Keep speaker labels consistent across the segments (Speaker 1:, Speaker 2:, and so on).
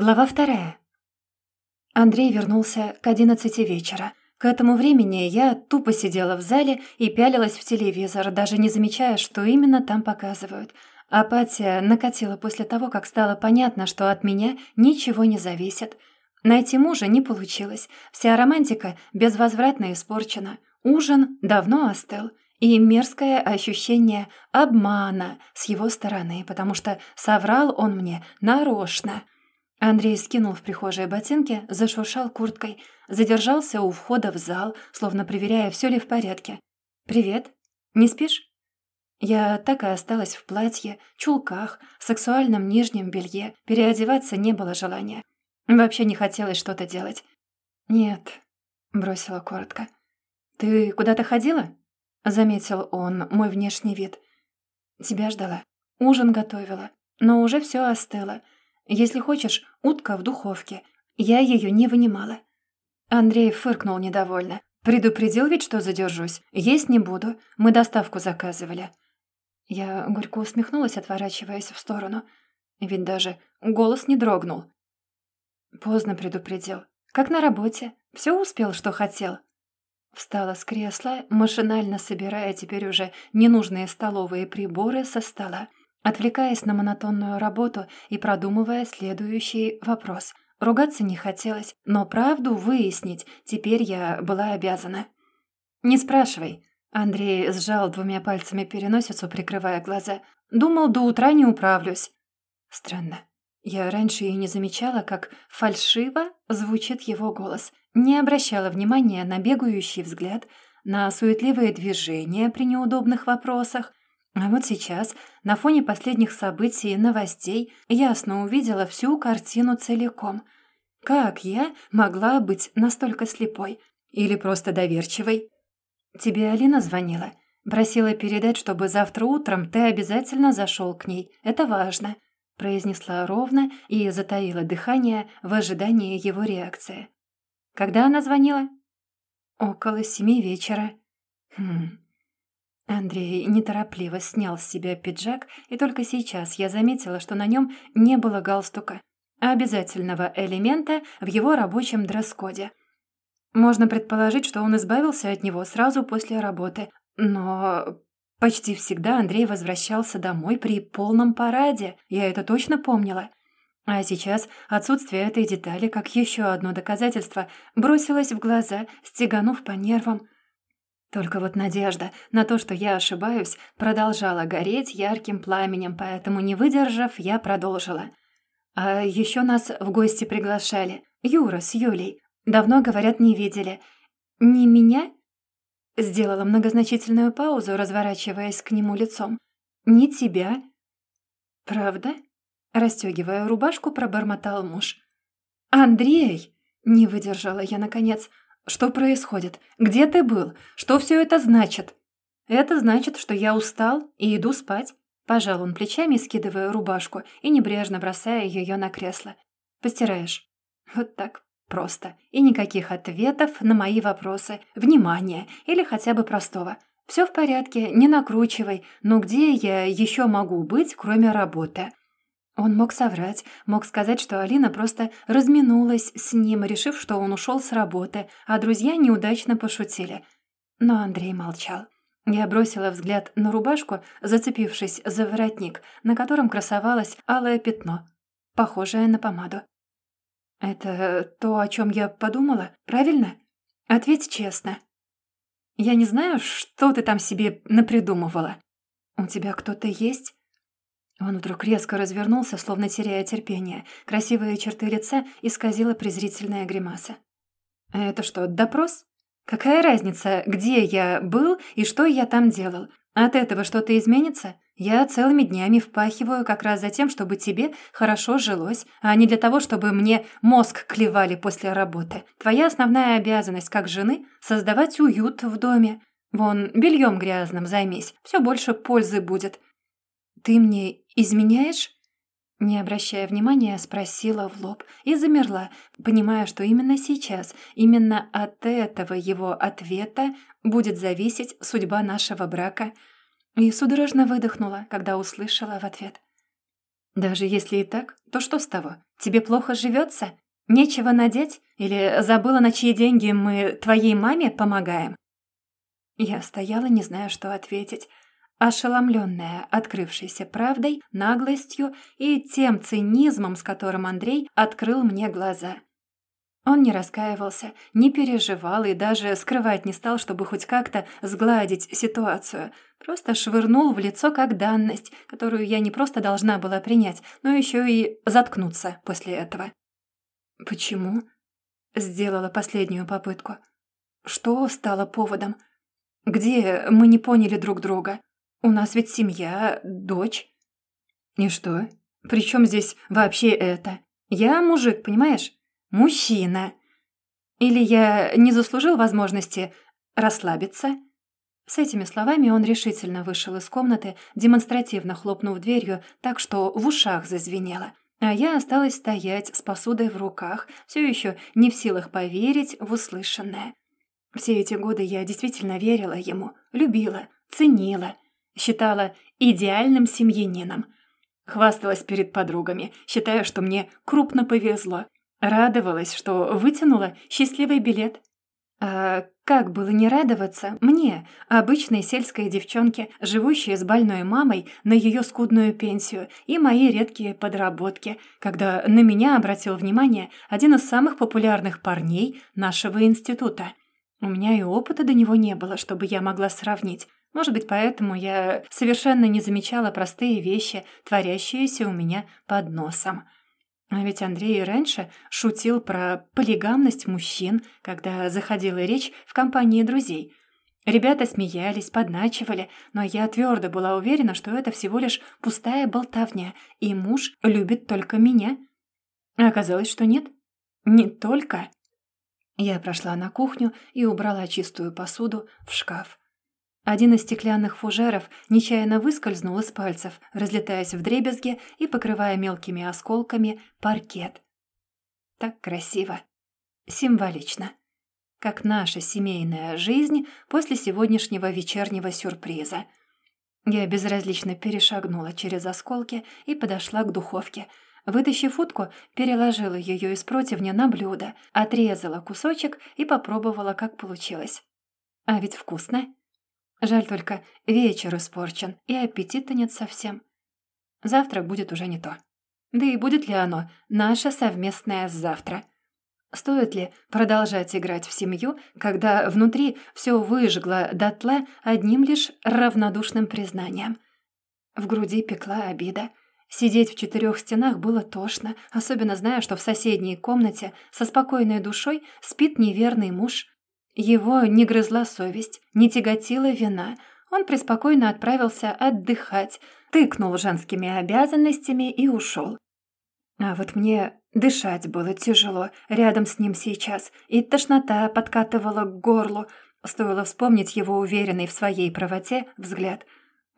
Speaker 1: Глава вторая. Андрей вернулся к одиннадцати вечера. К этому времени я тупо сидела в зале и пялилась в телевизор, даже не замечая, что именно там показывают. Апатия накатила после того, как стало понятно, что от меня ничего не зависит. Найти мужа не получилось. Вся романтика безвозвратно испорчена. Ужин давно остыл. И мерзкое ощущение обмана с его стороны, потому что соврал он мне нарочно — Андрей скинул в прихожей ботинки, зашуршал курткой, задержался у входа в зал, словно проверяя, все ли в порядке. «Привет. Не спишь?» Я так и осталась в платье, чулках, сексуальном нижнем белье. Переодеваться не было желания. Вообще не хотелось что-то делать. «Нет», — бросила коротко. «Ты куда-то ходила?» — заметил он мой внешний вид. «Тебя ждала. Ужин готовила. Но уже все остыло. Если хочешь, утка в духовке. Я ее не вынимала». Андрей фыркнул недовольно. «Предупредил ведь, что задержусь. Есть не буду. Мы доставку заказывали». Я горько усмехнулась, отворачиваясь в сторону. Ведь даже голос не дрогнул. Поздно предупредил. Как на работе. Все успел, что хотел. Встала с кресла, машинально собирая теперь уже ненужные столовые приборы со стола отвлекаясь на монотонную работу и продумывая следующий вопрос. Ругаться не хотелось, но правду выяснить теперь я была обязана. «Не спрашивай». Андрей сжал двумя пальцами переносицу, прикрывая глаза. «Думал, до утра не управлюсь». Странно. Я раньше и не замечала, как фальшиво звучит его голос. Не обращала внимания на бегающий взгляд, на суетливые движения при неудобных вопросах, а вот сейчас, на фоне последних событий и новостей, ясно увидела всю картину целиком. Как я могла быть настолько слепой? Или просто доверчивой? Тебе Алина звонила? Просила передать, чтобы завтра утром ты обязательно зашел к ней. Это важно», — произнесла ровно и затаила дыхание в ожидании его реакции. «Когда она звонила?» «Около семи вечера». «Хм, Андрей неторопливо снял с себя пиджак, и только сейчас я заметила, что на нем не было галстука, а обязательного элемента в его рабочем дресс-коде. Можно предположить, что он избавился от него сразу после работы, но почти всегда Андрей возвращался домой при полном параде, я это точно помнила. А сейчас отсутствие этой детали, как еще одно доказательство, бросилось в глаза, стеганув по нервам. Только вот надежда на то, что я ошибаюсь, продолжала гореть ярким пламенем, поэтому, не выдержав, я продолжила. А еще нас в гости приглашали. Юра с Юлей. Давно, говорят, не видели. Не меня? Сделала многозначительную паузу, разворачиваясь к нему лицом. Не тебя? Правда? Расстегивая рубашку, пробормотал муж. «Андрей!» — не выдержала я наконец — что происходит? Где ты был? Что все это значит?» «Это значит, что я устал и иду спать». Пожал он плечами, скидывая рубашку и небрежно бросая ее на кресло. «Постираешь». Вот так просто. И никаких ответов на мои вопросы, внимания или хотя бы простого. Все в порядке, не накручивай, но где я еще могу быть, кроме работы?» Он мог соврать, мог сказать, что Алина просто разминулась с ним, решив, что он ушел с работы, а друзья неудачно пошутили. Но Андрей молчал. Я бросила взгляд на рубашку, зацепившись за воротник, на котором красовалось алое пятно, похожее на помаду. «Это то, о чем я подумала, правильно? Ответь честно. Я не знаю, что ты там себе напридумывала. У тебя кто-то есть?» Он вдруг резко развернулся, словно теряя терпение. Красивые черты лица исказила презрительная гримаса. «Это что, допрос? Какая разница, где я был и что я там делал? От этого что-то изменится? Я целыми днями впахиваю как раз за тем, чтобы тебе хорошо жилось, а не для того, чтобы мне мозг клевали после работы. Твоя основная обязанность как жены — создавать уют в доме. Вон, бельем грязным займись, все больше пользы будет. Ты мне изменяешь?» Не обращая внимания, спросила в лоб и замерла, понимая, что именно сейчас, именно от этого его ответа будет зависеть судьба нашего брака, и судорожно выдохнула, когда услышала в ответ. «Даже если и так, то что с того? Тебе плохо живется? Нечего надеть? Или забыла, на чьи деньги мы твоей маме помогаем?» Я стояла, не зная, что ответить, ошеломленная открывшейся правдой, наглостью и тем цинизмом, с которым Андрей открыл мне глаза. Он не раскаивался, не переживал и даже скрывать не стал, чтобы хоть как-то сгладить ситуацию. Просто швырнул в лицо как данность, которую я не просто должна была принять, но еще и заткнуться после этого. «Почему?» — сделала последнюю попытку. «Что стало поводом? Где мы не поняли друг друга? У нас ведь семья, дочь». «И что? Причем здесь вообще это? Я мужик, понимаешь? Мужчина. Или я не заслужил возможности расслабиться?» С этими словами он решительно вышел из комнаты, демонстративно хлопнув дверью так, что в ушах зазвенело. А я осталась стоять с посудой в руках, все еще не в силах поверить в услышанное. Все эти годы я действительно верила ему, любила, ценила, считала идеальным семьянином. Хвасталась перед подругами, считая, что мне крупно повезло. Радовалась, что вытянула счастливый билет. А как было не радоваться мне, обычной сельской девчонке, живущей с больной мамой на ее скудную пенсию и мои редкие подработки, когда на меня обратил внимание один из самых популярных парней нашего института. У меня и опыта до него не было, чтобы я могла сравнить. Может быть, поэтому я совершенно не замечала простые вещи, творящиеся у меня под носом. А ведь Андрей и раньше шутил про полигамность мужчин, когда заходила речь в компании друзей. Ребята смеялись, подначивали, но я твердо была уверена, что это всего лишь пустая болтовня, и муж любит только меня. А оказалось, что нет. Не только. Я прошла на кухню и убрала чистую посуду в шкаф. Один из стеклянных фужеров нечаянно выскользнул из пальцев, разлетаясь в дребезги и покрывая мелкими осколками паркет. Так красиво. Символично. Как наша семейная жизнь после сегодняшнего вечернего сюрприза. Я безразлично перешагнула через осколки и подошла к духовке. Вытащив утку, переложила ее из противня на блюдо, отрезала кусочек и попробовала, как получилось. А ведь вкусно. Жаль только, вечер испорчен, и аппетита нет совсем. Завтра будет уже не то. Да и будет ли оно наше совместное завтра? Стоит ли продолжать играть в семью, когда внутри все выжгло дотла одним лишь равнодушным признанием? В груди пекла обида. Сидеть в четырех стенах было тошно, особенно зная, что в соседней комнате со спокойной душой спит неверный муж, его не грызла совесть, не тяготила вина. Он преспокойно отправился отдыхать, тыкнул женскими обязанностями и ушел. А вот мне дышать было тяжело рядом с ним сейчас, и тошнота подкатывала к горлу. Стоило вспомнить его уверенный в своей правоте взгляд.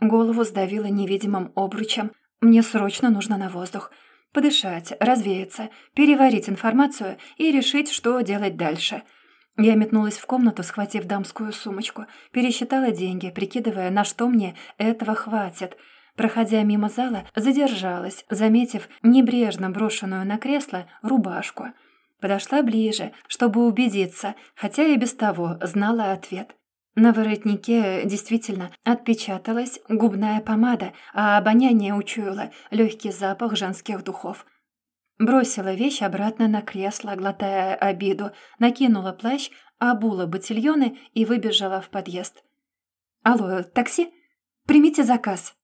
Speaker 1: Голову сдавило невидимым обручем. Мне срочно нужно на воздух. Подышать, развеяться, переварить информацию и решить, что делать дальше — я метнулась в комнату, схватив дамскую сумочку, пересчитала деньги, прикидывая, на что мне этого хватит. Проходя мимо зала, задержалась, заметив небрежно брошенную на кресло рубашку. Подошла ближе, чтобы убедиться, хотя и без того знала ответ. На воротнике действительно отпечаталась губная помада, а обоняние учуяло легкий запах женских духов. Бросила вещь обратно на кресло, глотая обиду, накинула плащ, обула ботильоны и выбежала в подъезд. «Алло, такси? Примите заказ!»